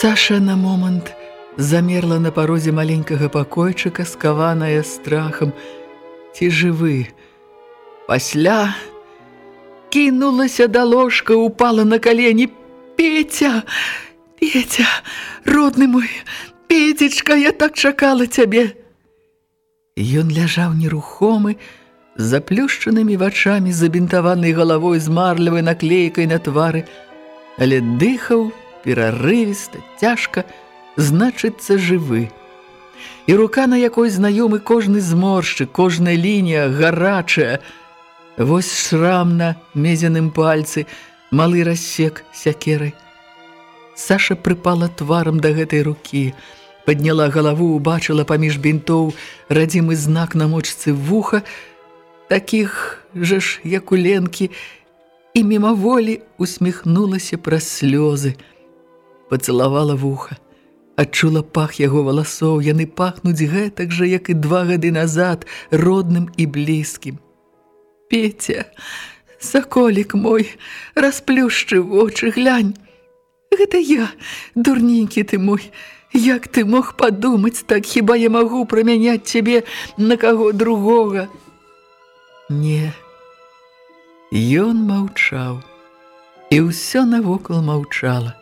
Саша на момант замерла на парозе маленькага пакойчыка, скаваная страхам. Ці жывы? Пасля кінулася да ложка, упала на калені. Петя! Петя! Родны мой! Петечка, я так чакала цябе! Ён ляжаў нерухомы, з заплюшчанымі вачамі, забінтаванай галавой з марлевай наклейкай на твары, але дыхаў перарывіста, цяжка, значыцца жывы. І рука, на якой знаёмы кожны зморшчы, кожная лінія гарачая. Вось шрам на мезяным пальцы, малы рассек сякерай. Саша прыпала тварам да гэтай рукі, падняла галаву, убачыла паміж бінтоў радзімы знак на мочцы вуха, такіх жа ж, як у ленкі, і мімаволі усміхнулася праз слёзы пацалавала вуха. Адчула пах яго валасоў, яны пахнуць гэтак жа, як і два гады назад, родным і блізкім. Петя, саколік мой, расплюшчы вочы, глянь. Гэта я, дурненькі ты мой, як ты мог падумаць, так хіба я магу прамяняць цябе на каго другога? Не, ён маўчаў, і ўсё навокал маўчала.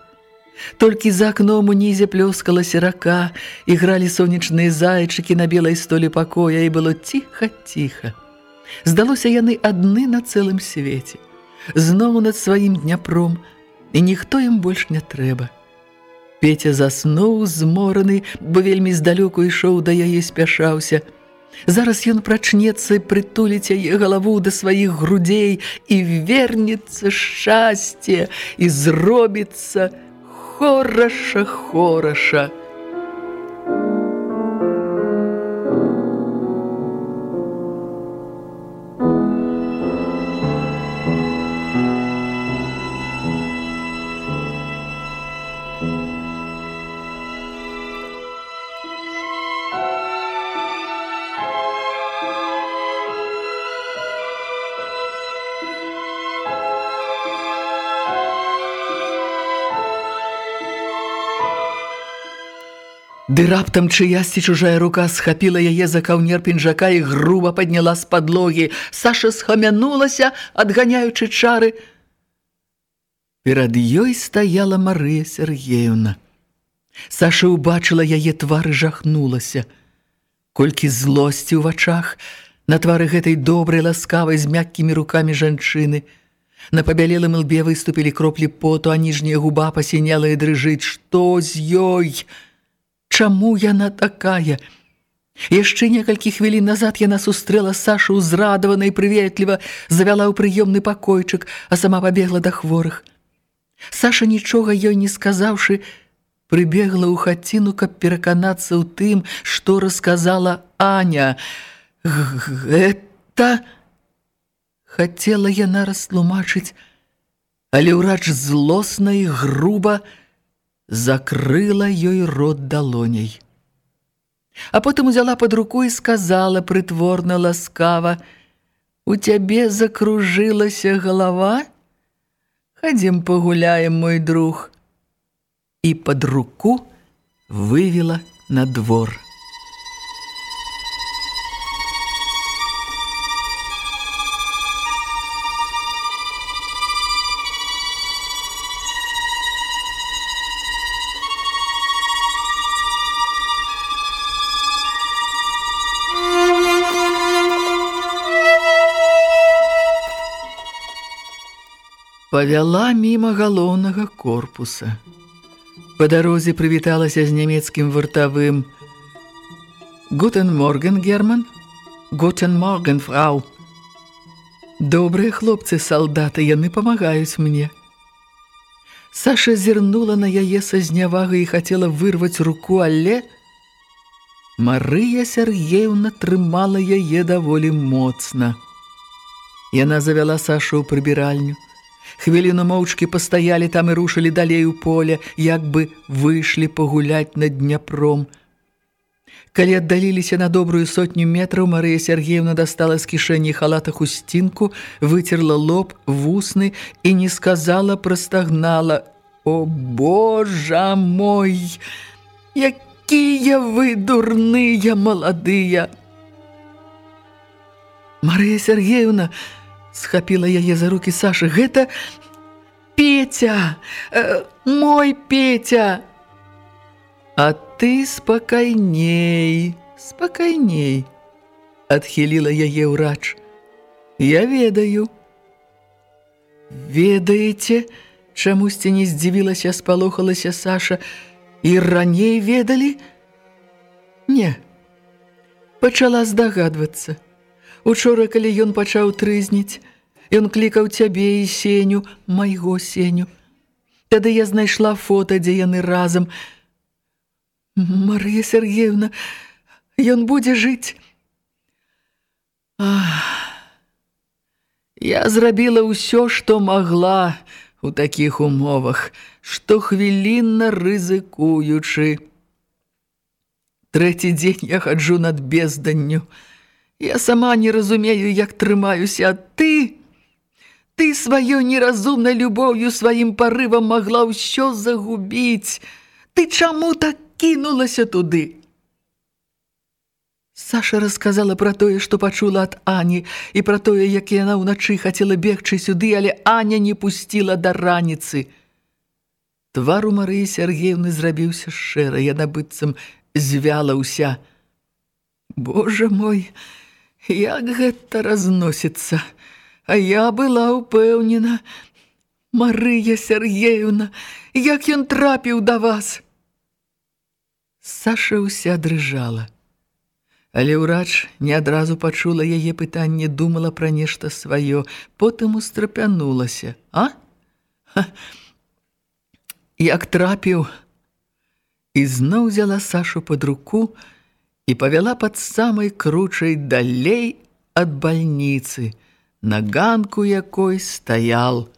Толькі за акном унізе плёскалася рака, ігралі сонечныя зайчыкі на белай столі пакоя, і было ціха-ціха. Здалося яны адны на цэлым свеце, зноў над сваім дняпром, і ніхто ім больш не трэба. Петя заснуў змораны, бо вельмі здалёку ішоў да яе спяшаўся. Зараз ён прачнецца і прытуліць яе галаву да сваіх грудзей і вернецца шчасце і зробіцца, хораша, хораша. Ды раптам чыясьці чужая рука схапіла яе за каўнер пінжака і груба падняла з падлогі. Саша схамянулася, адганяючы чары. Перад ёй стаяла Марыя Сергеевна. Саша ўбачыла яе твары жахнулася. Колькі злосці ў вачах на твары гэтай добрай ласкавай з мяккімі рукамі жанчыны. На пабялелым лбе выступілі кроплі поту, а ніжняя губа пасіняла і дрыжыць. Што з ёй? Чаму яна такая? Яшчэ некалькі хвілін назад яна сустрэла Сашу ўзрадавана і прыветліва, завяла ў прыёмны пакойчык, а сама пабегла да хворых. Саша, нічога ёй не сказаўшы, прыбегла ў хаціну, каб пераканацца ў тым, што расказала Аня. Гэта... Хацела яна растлумачыць, але ўрач злосна і груба, закрыла ёй рот далоняй. А потым узяла под руку і сказала прытворна ласкава: « У цябе закружылася галава? Хадзім пагуляем, мой друг. І под руку вывела на двор. Павяла міма галоўнага корпуса. Па дарозе прывіталася з нямецкім вартавым. «Гутен Морген, Герман? Гутен Морген, фрау!» «Добрыя хлопцы, салдаты, яны памагаюць мне!» Саша зірнула на яе са знявагай і хацела вырваць руку, але... Марыя Сергеевна трымала яе даволі моцна. Яна завяла Сашу ў прыбіральню. Хвіліну моўчкі пастаялі там і рушылі далей у поле, як бы выйшлі пагуляць над Дняпром. Калі аддаліліся на добрую сотню метраў, Марыя Сергеевна дастала з кішэні халата хусцінку, выцерла лоб, вусны і не сказала, прастагнала: «О, Божа мой! Якія вы дурныя, маладыя!» Марыя Сергеевна схапіла яе за рукі Саша. Гэта Петя, э, мой Петя. А ты спакайней, спакайней, адхіліла яе ўрач. Я ведаю. Ведаеце, чамусьці не здзівілася, спалохалася Саша, і раней ведалі? Не. Пачала здагадвацца. Учора, калі ён пачаў трызніць, ён клікаў цябе і сеню, майго сеню. Тады я знайшла фота, дзе яны разам. Марыя Сергеевна, ён будзе жыць. Ах, я зрабіла ўсё, што магла у такіх умовах, што хвілінна рызыкуючы. Трэці дзень я хаджу над безданню. Я сама не разумею, як трымаюся, а ты... Ты сваёй неразумнай любоўю сваім парывам магла ўсё загубіць. Ты чаму так кінулася туды? Саша расказала пра тое, што пачула ад Ані, і пра тое, як яна ўначы хацела бегчы сюды, але Аня не пусціла да раніцы. Твар у Марыі Сергеевны зрабіўся шэра, яна быццам звяла ўся. Боже мой! Як гэта разносіцца. А я была ўпэўнена, Марыя Сергеевна, як ён трапіў да вас. Саша ўся дрыжала. Але ўрач не адразу пачула яе пытанне, думала пра нешта сваё, потым устрапянулася. А? Ха. Як трапіў, і зноў взяла Сашу пад руку, і павяла пад самай кручай далей ад бальніцы, на ганку якой стаял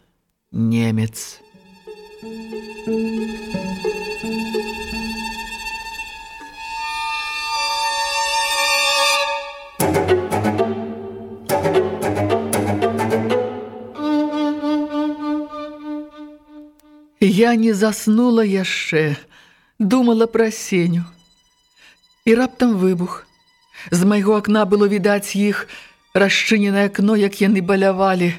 немец. Я не заснула яшчэ, думала пра сеню. І раптам выбух. З майго акна было відаць іх расчыненае акно, як яны балявалі.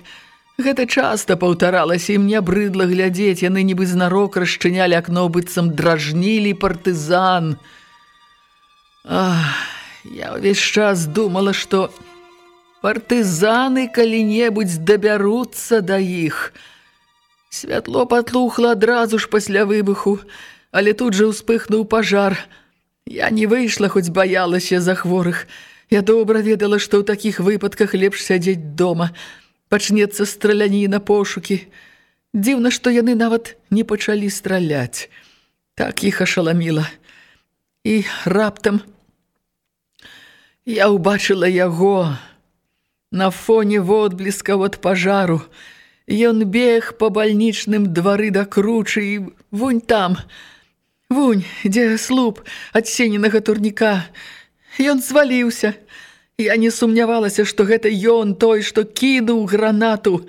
Гэта часта паўтаралася, і мне брыдла глядзець, яны нібы знарок расчынялі акно, быццам дражнілі партызан. Ах, я ўвесь час думала, што партызаны калі-небудзь дабяруцца да іх. Святло патлухла адразу ж пасля выбуху, але тут жа ўспыхнуў пажар – Я не выйшла, хоць баялася за хворых. Я добра ведала, што ў такіх выпадках лепш сядзець дома. Пачнецца страляні на пошукі. Дзіўна, што яны нават не пачалі страляць. Так іх ашаламіла. І раптам я ўбачыла яго на фоне водбліскаў ад пажару. Ён бег па бальнічным двары да кручы і вунь там – Вунь, дзе слуп ад сененага турніка. Ён зваліўся. Я не сумнявалася, што гэта ён той, што кінуў гранату.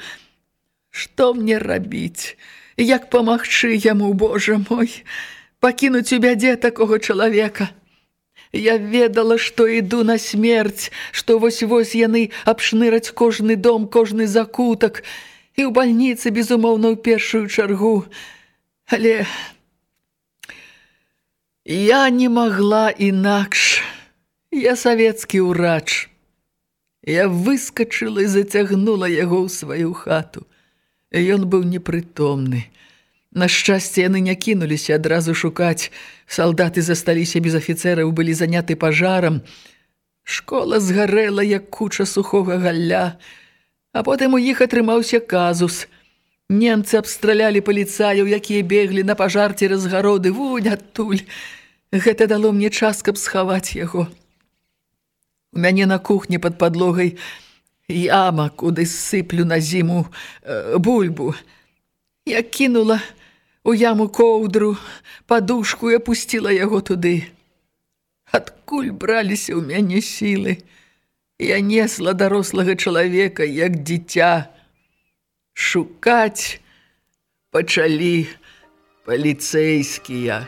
Што мне рабіць? Як памагчы яму, Божа мой, пакінуць у бядзе такога чалавека? Я ведала, што іду на смерць, што вось-вось яны абшныраць кожны дом, кожны закутак, і ў бальніцы, безумоўна, ў першую чаргу. Але Я не магла інакш. Я савецкі ўрач. Я выскачыла і зацягнула яго ў сваю хату. Ён быў непрытомны. На шчасце яны не кінуліся адразу шукаць. Салдаты засталіся без афіцэраў, былі заняты пажарам. Школа згарэла, як куча сухога галля. А потым у іх атрымаўся казус. Немцы абстралялі паліцаяў, якія беглі на пажар цераз гароды. Вунь адтуль. Гэта дало мне час, каб схаваць яго. У мяне на кухні пад падлогай яма, куды сыплю на зіму э, бульбу. Я кінула у яму коўдру, падушку і апусціла яго туды. Адкуль браліся ў мяне сілы? Я несла дарослага чалавека, як дзіця. Шукаць пачалі паліцэйскія.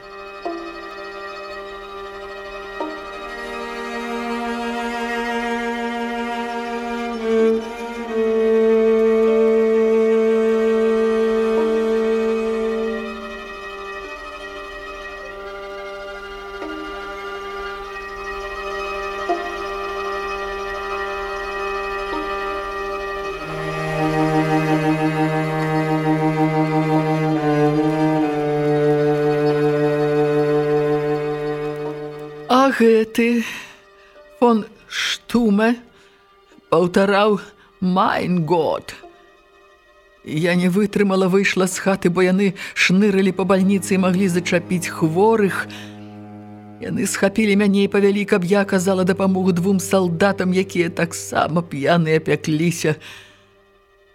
Паўтараў майн год. Я не вытрымала, выйшла з хаты, бо яны шнырылі па бальніцы і маглі зачапіць хворых. Яны схапілі мяне і павялі, каб я аказала дапамогу двум салдатам, якія таксама п'яныя пякліся.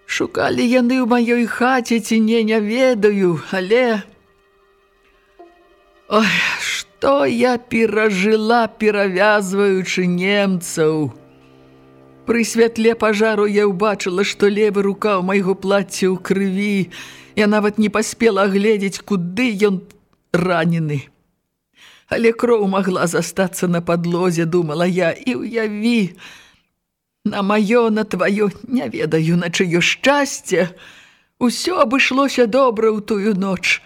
Шукалі яны ў маёй хаце ці не, не ведаю, але... Ой, што я перажыла, перавязваючы немцаў. Пры святле пажару я ўбачыла, што левы рука ў майго плацці ў крыві. Я нават не паспела гледзець, куды ён ранены. Але кроў магла застацца на падлозе, думала я, і ўяві. На маё, на тваё, не ведаю, на чыё шчасце. Усё абышлося добра ў тую ноч.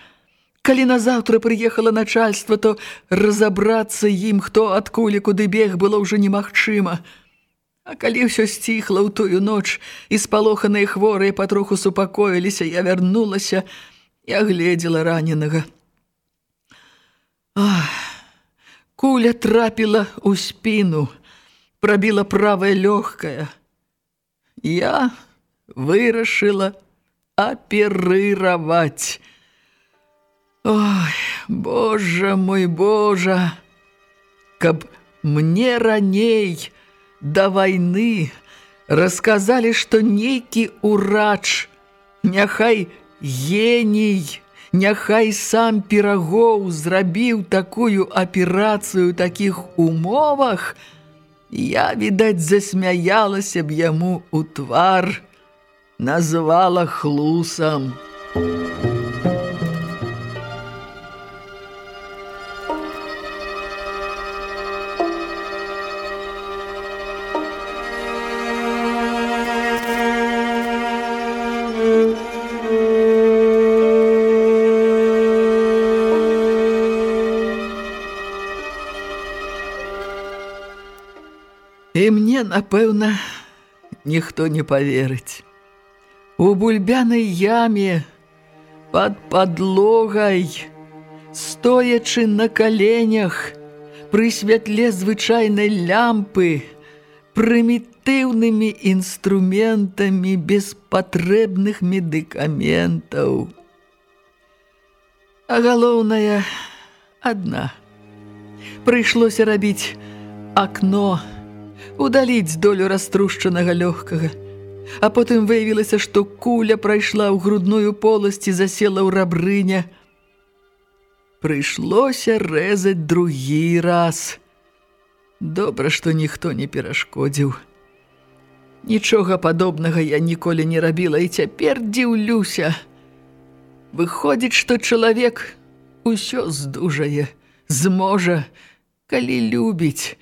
Калі назаўтра прыехала начальство, то разабрацца ім, хто адкуль і куды бег, было ўжо немагчыма. А калі ўсё сціхла ў тую ноч, і спалоханыя хворыя патроху супакоіліся, я вярнулася і агледзела раненага. Ах, куля трапіла ў спіну, прабіла правая лёгкая. Я вырашыла аперыраваць. Ой, Боже мой, Боже, каб мне раней да вайны расказалі, што нейкі урач, няхай геній, няхай сам пірагоў зрабіў такую аперацыю ў такіх умовах, я, відаць, засмяялася б яму ў твар, назвала хлусам. Музыка І мне, напэўна, ніхто не паверыць. У бульбянай яме пад падлогай, стоячы на каленях, пры святле звычайнай лямпы, прымітыўнымі інструментамі без патрэбных медыкаментаў. А галоўная адна. Прыйшлося рабіць акно, удаліць долю раструшчанага лёгкага. А потым выявілася, што куля прайшла ў грудную поласць і засела ў рабрыня. Прыйшлося рэзаць другі раз. Добра, што ніхто не перашкодзіў. Нічога падобнага я ніколі не рабіла і цяпер дзіўлюся. Выходзіць, што чалавек усё здужае, зможа, калі любіць,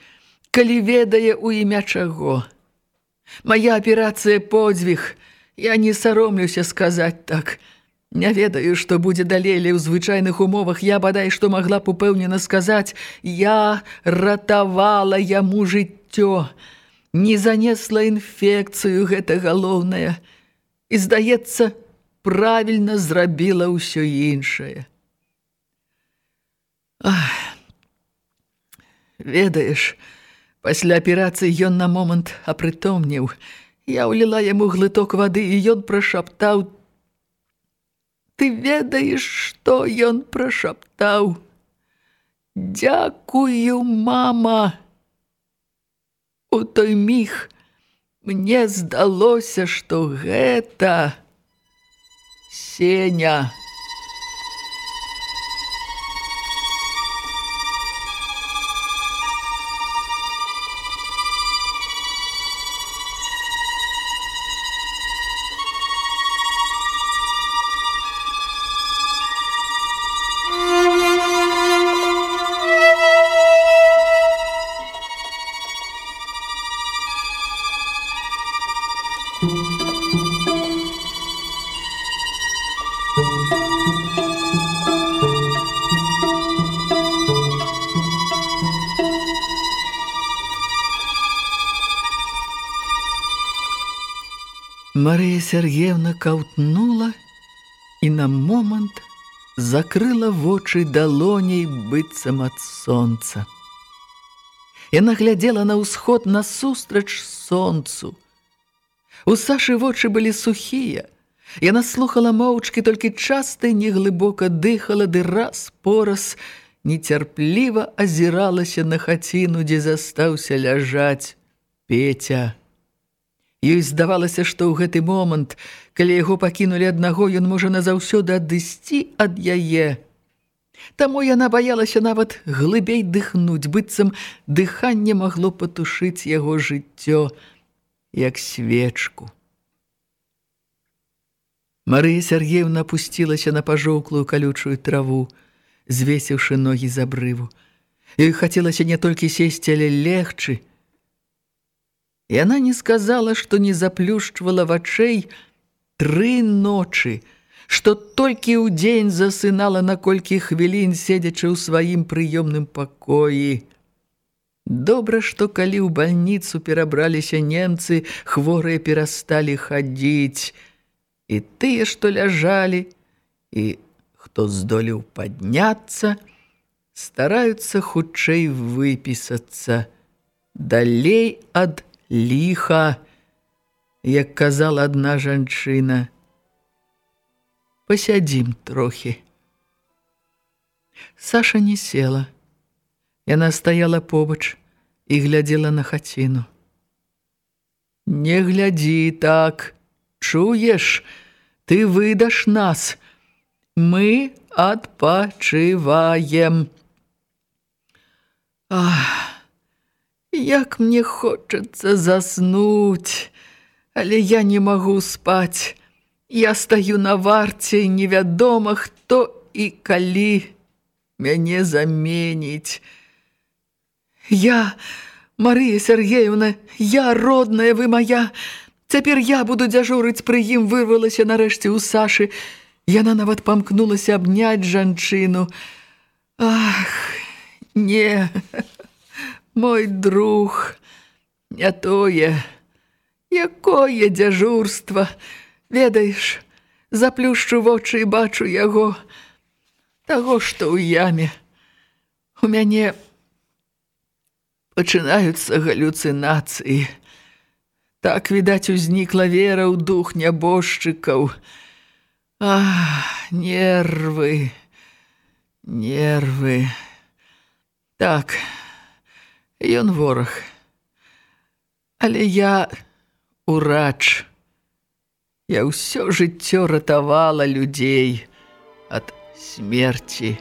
калі ведае ў імя чаго. Мая аперацыя подзвіг, я не саромлюся сказаць так. Не ведаю, што будзе далей, але ў звычайных умовах я бадай, што магла б упэўнена сказаць, я ратавала яму жыццё, не занесла інфекцыю гэта галоўнае. І здаецца, правільна зрабіла ўсё іншае. Ах, ведаеш, пасля аперацыі ён на момант апрытомніў. Я ўліла яму глыток вады, і ён прашаптаў. Ты ведаеш, што ён прашаптаў? Дзякую, мама! У той міг мне здалося, што гэта Сеня. Мария Сергеевна каўтнула і на момант закрыла вочы далоней быццам ад сонца. Яна глядзела на ўсход насустрач сонцу. У Сашы вочы былі сухія. Яна слухала моўчкі, толькі часта неглыбока дыхала, ды раз пораз нецярпліва азіралася на хаціну, дзе застаўся ляжаць Петя. Ёй здавалася, што ў гэты момант, калі яго пакінулі аднаго, ён можа назаўсёды адысці ад яе. Таму яна баялася нават глыбей дыхнуць, быццам дыханне магло патушыць яго жыццё, як свечку. Марыя Сергеевна опусцілася на пажоўклую калючую траву, звесіўшы ногі з абрыву. Ёй хацелася не толькі сесці, але легчы, Яна не сказала, што не заплюшчвала вачэй тры ночы, што толькі ў дзень засынала на колькі хвілін, седзячы ў сваім прыёмным пакоі. Добра, што калі ў бальніцу перабраліся немцы, хворыя перасталі хадзіць. І тыя, што ляжалі, і хто здолеў падняцца, стараюцца хутчэй выпісацца далей ад ліха, як казала адна жанчына. Пасядзім трохі. Саша не села. Яна стаяла побач і глядзела на хаціну. Не глядзі так, чуеш, ты выдаш нас. Мы адпачываем. Ах! Як мне хочацца заснуць, але я не магу спаць. Я стаю на варце невядома, хто і калі мяне заменіць. Я, Марыя Сергеевна, я родная вы моя. Цяпер я буду дзяжурыць пры ім вырвалася нарэшце ў Сашы. Яна нават памкнулася абняць жанчыну. Ах, не. Мой друг, не тое, якое дзяжурства, ведаеш, заплюшчу вочы і бачу яго, таго, што ў яме. У мяне пачынаюцца галюцынацыі. Так, відаць, узнікла вера ў дух нябожчыкаў. Ах, нервы, нервы. Так, Ён вораг. Але я урач. Я ўсё жыццё ратавала людзей ад смерці.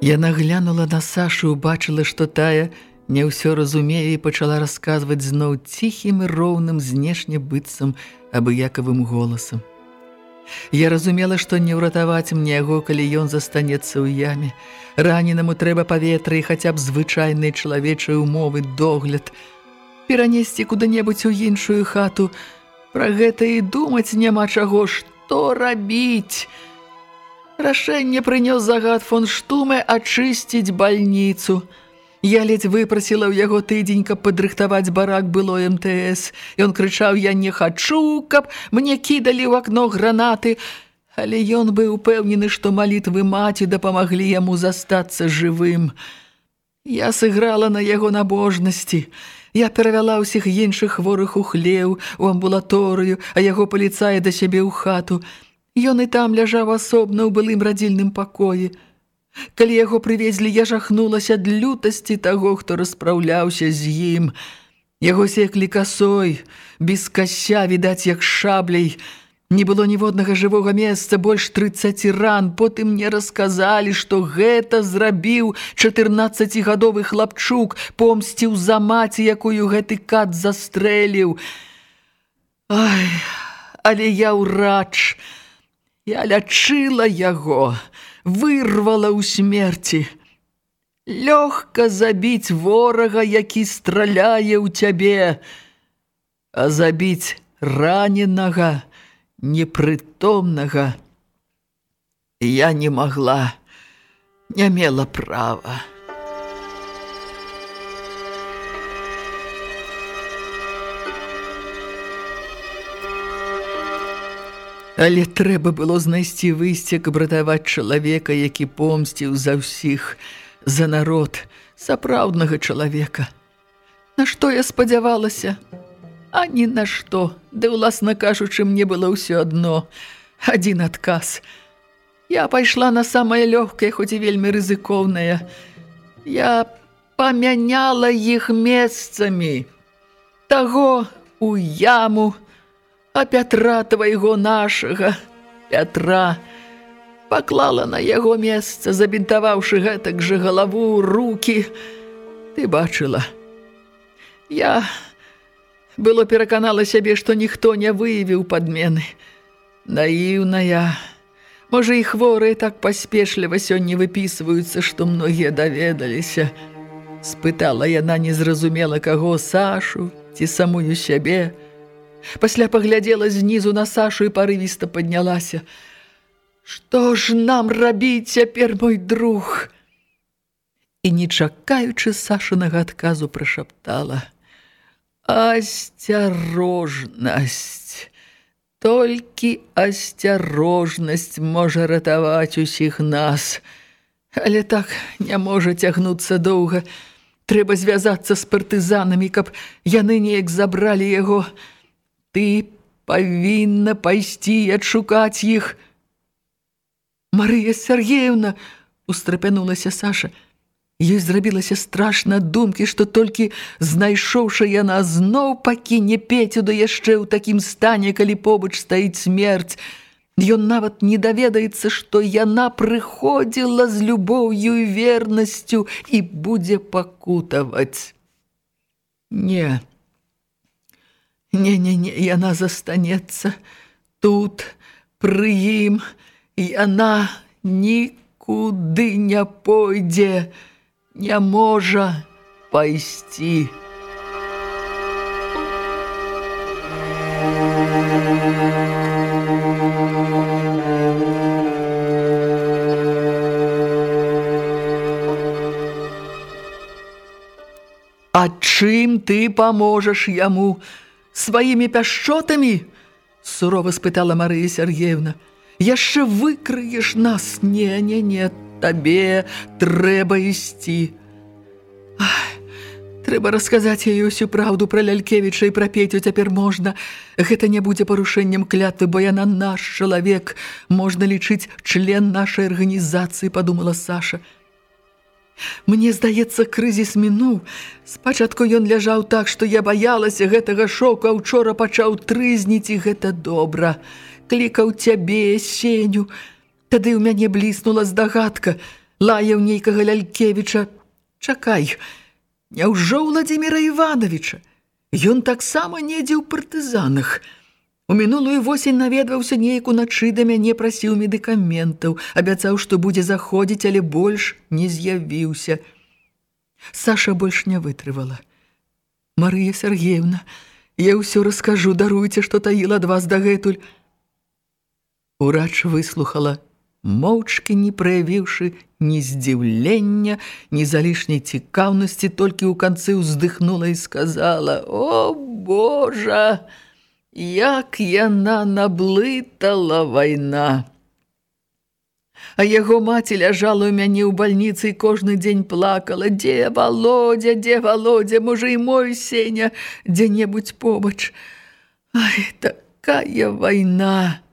Яна глянула на Сашу, убачыла, што тая не ўсё разумее і пачала расказваць зноў ціхім і роўным знешне быццам абыякавым голасам. Я разумела, што не ўратаваць мне яго, калі ён застанецца ў яме. Раненаму трэба паветра і хаця б звычайнай чалавечай умовы догляд. Перанесці куды-небудзь у іншую хату, Пра гэта і думаць няма чаго, што рабіць. Рашэнне прынёс загад фон Штуме ачысціць бальніцу. Я ледзь выпрасіла ў яго тыдзень, каб падрыхтаваць барак было МТС. Ён крычаў: "Я не хачу, каб мне кідалі ў акно гранаты". Але ён быў упэўнены, што малітвы маці дапамаглі яму застацца жывым. Я сыграла на яго набожнасці. Я перавяла ўсіх іншых хворых у хлеў, у амбулаторыю, а яго паліцае да сябе ў хату. Ён і там ляжаў асобна ў былым радзільным пакоі. Калі яго прывезлі, я жахнулася ад лютасці таго, хто распраўляўся з ім. Яго секлі касой, без кася, відаць, як шабляй. Не было ніводнага жывога месца, больш 30 ран. Потым мне расказалі, што гэта зрабіў 14гадовы хлапчук, помсціў за маці, якую гэты кат застрэліў. Ай, але я ўрач, Я лячыла яго, вырвала ў смерці. Лёгка забіць ворага, які страляе ў цябе, а забіць раненага, непрытомнага я не магла, не мела права. Але трэба было знайсці выйсце, каб ратаваць чалавека, які помсціў за ўсіх, за народ, сапраўднага чалавека. На што я спадзявалася? А ні на што, ды ўласна кажучы, мне было ўсё адно. Адзін адказ. Я пайшла на самае лёгкае, хоць і вельмі рызыкоўнае. Я памяняла іх месцамі. Таго у яму, а Пятра твайго нашага, Пятра, паклала на яго месца, забінтаваўшы гэтак жа галаву, рукі. Ты бачыла. Я было пераканала сябе, што ніхто не выявіў падмены. Наіўная. Можа, і хворыя так паспешліва сёння выпісваюцца, што многія даведаліся. Спытала яна незразумела каго Сашу ці самую сябе, Пасля паглядзела знізу на Сашу і парывіста паднялася. Што ж нам рабіць цяпер мой друг? І не чакаючы Сашынага адказу прашаптала: Асцярожнасць. Толькі асцярожнасць можа ратаваць усіх нас. Але так не можа цягнуцца доўга. Трэба звязацца з партызанамі, каб яны неяк забралі яго, Ты павінна пайсці і адшукаць іх. Марыя Сергеевна, устрапянулася Саша. Ёй зрабілася страшна думкі, што толькі знайшоўшы яна зноў пакіне Пецю да яшчэ ў такім стане, калі побач стаіць смерць. Ён нават не даведаецца, што яна прыходзіла з любоўю і вернасцю і будзе пакутаваць. Не, Не-не-не, яна застанецца тут, пры ім, яна нікуды не пойдзе, не можа пайсці. А чым ты паможаш яму? Сваімі пяшчотамі? Сурова спытала Марыя Сергеевна. Яшчэ выкрыеш нас, не, не, не, табе трэба ісці. Ах, трэба расказаць яе ўсю праўду пра Лялькевіча і пра Петю цяпер можна. Гэта не будзе парушэннем клятвы, бо яна наш чалавек, можна лічыць член нашай арганізацыі, падумала Саша. Мне здаецца, крызіс мінуў. Спачатку ён ляжаў так, што я баялася гэтага шоку, а учора пачаў трызніць, і гэта добра. Клікаў цябе, сеню. Тады ў мяне бліснула здагадка. Лаяў нейкага Лялькевіча. Чакай, няўжо Владзіміра Івановича? Ён таксама недзе ў партызанах. У мінулую восень наведваўся неяк уначы да мяне прасіў медыкаментаў, абяцаў, што будзе заходзіць, але больш не з'явіўся. Саша больш не вытрывала. Марыя Сергеевна, Я ўсё раскажу, даруйце, што таіла ад вас дагэтуль. Урач выслухала, моўчкі не праявіўшы ні здзіўлення, ні залішняй цікаўнасці, толькі ў канцы ўздыхнула і сказала: « О, Божа, як яна наблытала вайна! А яго маці ляжала ў мяне ў бальніцы і кожны дзень плакала: « Дзе Володя, дзе Володя, можа і мой сеня дзе-небудзь побач. Ай, такая вайна!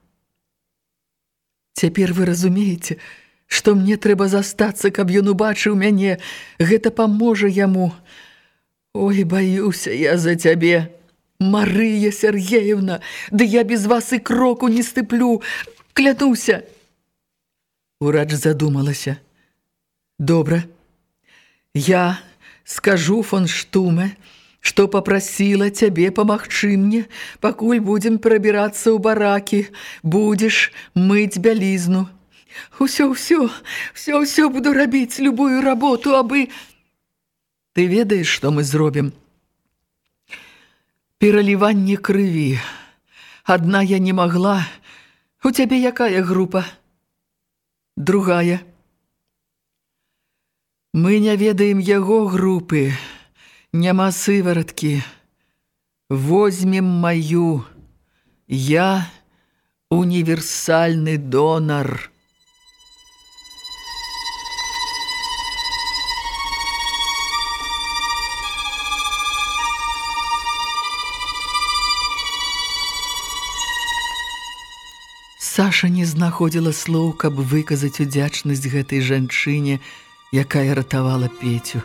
Цяпер вы разумееце, што мне трэба застацца, каб ён убачыў мяне, гэта паможа яму. Ой, баюся я за цябе, Марыя Сергеевна, ды я без вас і кроку не стыплю, клянуся. Урач задумалася. Добра, я скажу фон Штуме, што папрасіла цябе памагчы мне, пакуль будзем прабірацца ў баракі, будзеш мыць бялізну. Усё, ўсё, ўсё, ўсё буду рабіць любую работу, абы... Ты ведаеш, што мы зробім? Пераліванне крыві. Адна я не магла. У цябе якая група? Другая. Мы не ведаем яго групы няма сывараткі. Возьмем маю. Я універсальны донар. Саша не знаходзіла слоў, каб выказаць удзячнасць гэтай жанчыне, якая ратавала Петю.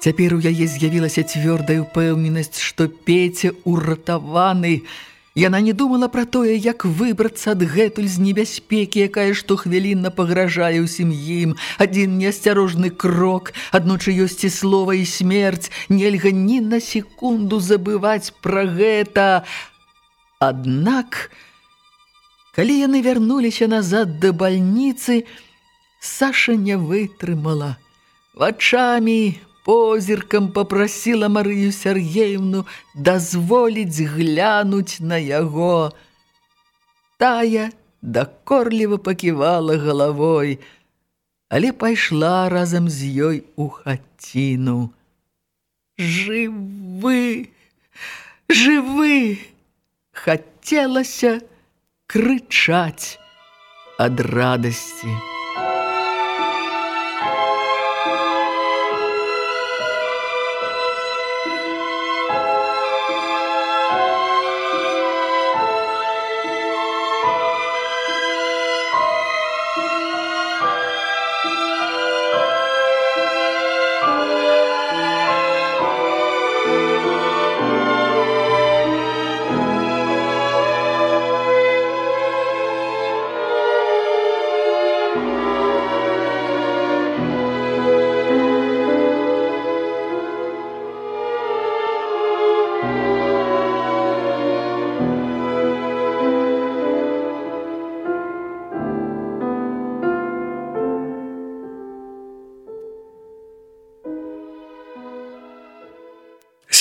Цяпер у яе з'явілася цвёрдая ўпэўненасць, што Пеця ўратаваны. Яна не думала пра тое, як выбрацца адгэтуль з небяспекі, якая штохвілінна пагражае ўсім ім. Адзін неасцярожны крок, адно чыёсьці слова і смерць, нельга ні на секунду забываць пра гэта. Аднак, калі яны вярнуліся назад да бальніцы, Саша не вытрымала. Вачамі позіркам попрасіла Марыю Сергеевну дазволіць глянуць на яго. Тая дакорліва паківала галавой, але пайшла разам з ёй у хаціну. Жывы, жывы! Хацелася крычаць ад радасці.